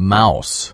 mouse.